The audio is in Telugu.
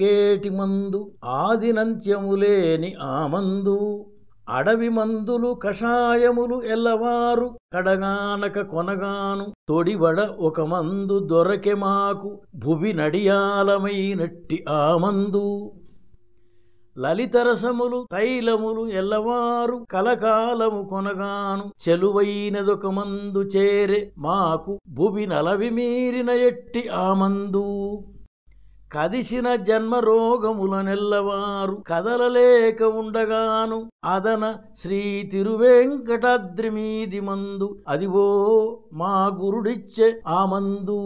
దొరకేటి మందు ఆదినంత్యములేని ఆమందు అడవి మందులు కషాయములు ఎల్లవారు కడగానక కొనగాను తొడిబడ ఒక మందు దొరకె మాకు భువి నడియాలమైనట్టి ఆ మందు లలితరసములు తైలములు ఎల్లవారు కలకాలము కొనగాను చెలువైనదొక మందు చేరే మాకు భువి నలవి మీరిన ఎట్టి ఆ మందు కదిసిన జన్మ నెల్లవారు కదలలేక ఉండగాను అదన శ్రీ తిరువెంకటాద్రి మీది మందు. అదివో మా గురుడిచ్చే ఆ మందు.